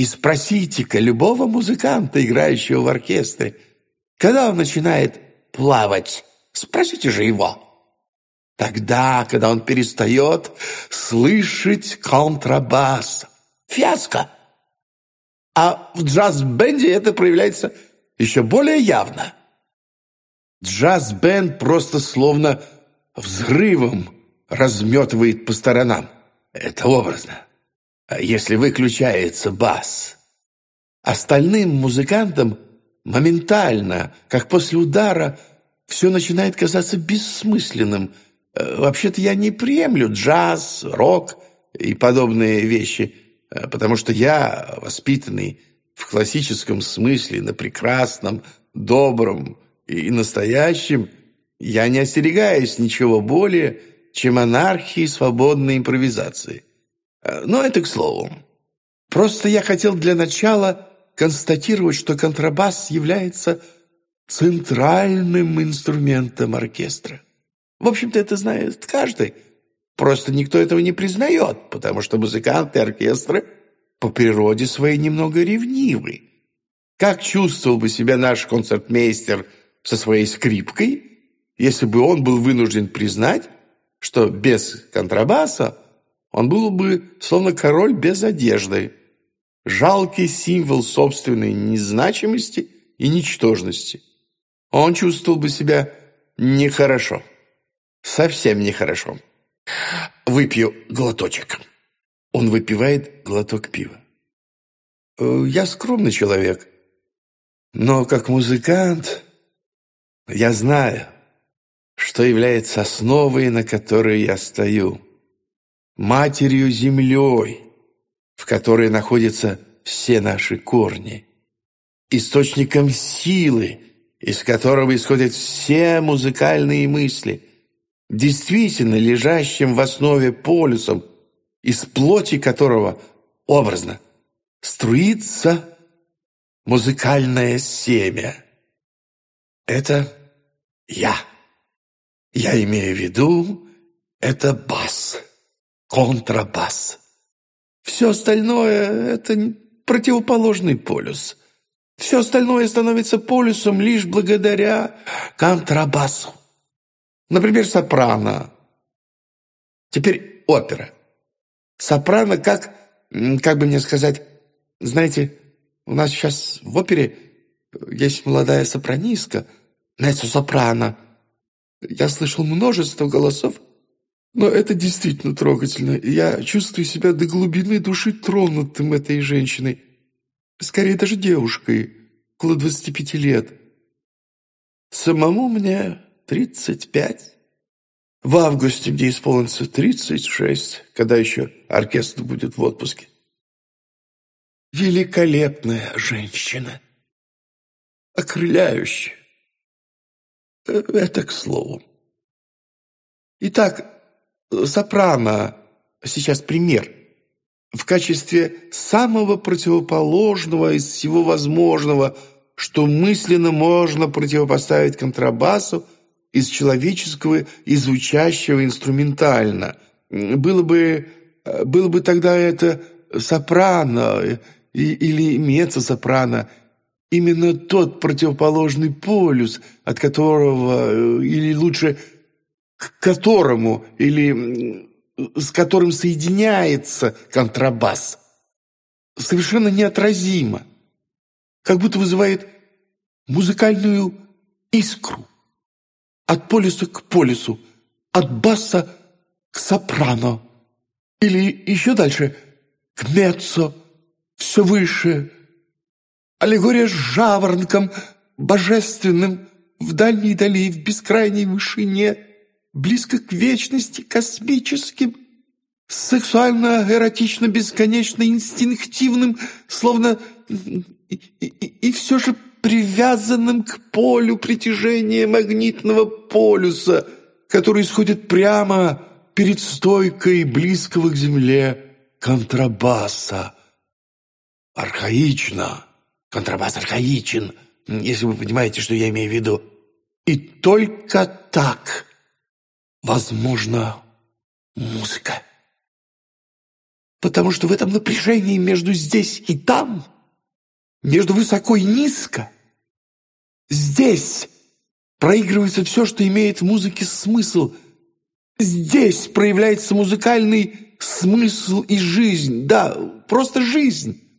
И спросите-ка любого музыканта, играющего в оркестре, когда он начинает плавать, спросите же его. Тогда, когда он перестает слышать контрабас. Фиаско! А в джаз-бенде это проявляется еще более явно. Джаз-бенд просто словно взрывом разметывает по сторонам. Это образно если выключается бас. Остальным музыкантам моментально, как после удара, все начинает казаться бессмысленным. Э, вообще-то я не приемлю джаз, рок и подобные вещи, э, потому что я воспитанный в классическом смысле на прекрасном, добром и настоящем. Я не остерегаюсь ничего более, чем анархии свободной импровизации. Э, но это к слову. Просто я хотел для начала констатировать, что контрабас является центральным инструментом оркестра. В общем-то, это знает каждый. Просто никто этого не признает, потому что музыканты оркестра по природе своей немного ревнивы. Как чувствовал бы себя наш концертмейстер со своей скрипкой, если бы он был вынужден признать, что без контрабаса он был бы словно король без одежды, жалкий символ собственной незначимости и ничтожности. Он чувствовал бы себя нехорошо, совсем нехорошо. «Выпью глоточек». Он выпивает глоток пива. Э, «Я скромный человек, но как музыкант я знаю, что является основой, на которой я стою» матерью землей, в которой находятся все наши корни, источником силы, из которого исходят все музыкальные мысли, действительно лежащим в основе полюсом, из плоти которого, образно, струится музыкальное семя. Это я. Я имею в виду, это бас контрабас. Все остальное — это противоположный полюс. Все остальное становится полюсом лишь благодаря контрабасу. Например, сопрано. Теперь опера. Сопрано как, как бы мне сказать, знаете, у нас сейчас в опере есть молодая сопранистка, меццо-сопрано. Я слышал множество голосов, но это действительно трогательно, я чувствую себя до глубины души тронутым этой женщиной. Скорее даже девушкой, около двадцати пяти лет. Самому мне тридцать пять. В августе мне исполнится тридцать шесть, когда еще оркестр будет в отпуске. Великолепная женщина. Окрыляющая. Э, это к слову. Итак, Сопрано, сейчас пример, в качестве самого противоположного из всего возможного, что мысленно можно противопоставить контрабасу из человеческого, изучающего инструментально. Было бы, было бы тогда это сопрано э, и, или меццо-сопрано, именно тот противоположный полюс, от которого, э, или лучше – к которому или с которым соединяется контрабас, совершенно неотразимо, как будто вызывает музыкальную искру от полюса к полюсу, от баса к сопрано, или еще дальше к меццо, все выше. Аллегория с жаворонком, божественным, в дальней дали, в бескрайней вышине – близко к вечности космическим, сексуально-эротично-бесконечно инстинктивным, словно и, и, и все же привязанным к полю притяжения магнитного полюса, который исходит прямо перед стойкой близкого к земле контрабаса. Архаично. Контрабас архаичен, если вы понимаете, что я имею в виду. И только так возможно, музыка. Потому что в этом напряжении между здесь и там, между высоко и низко, здесь проигрывается все, что имеет в музыке смысл. Здесь проявляется музыкальный смысл и жизнь. Да, просто жизнь.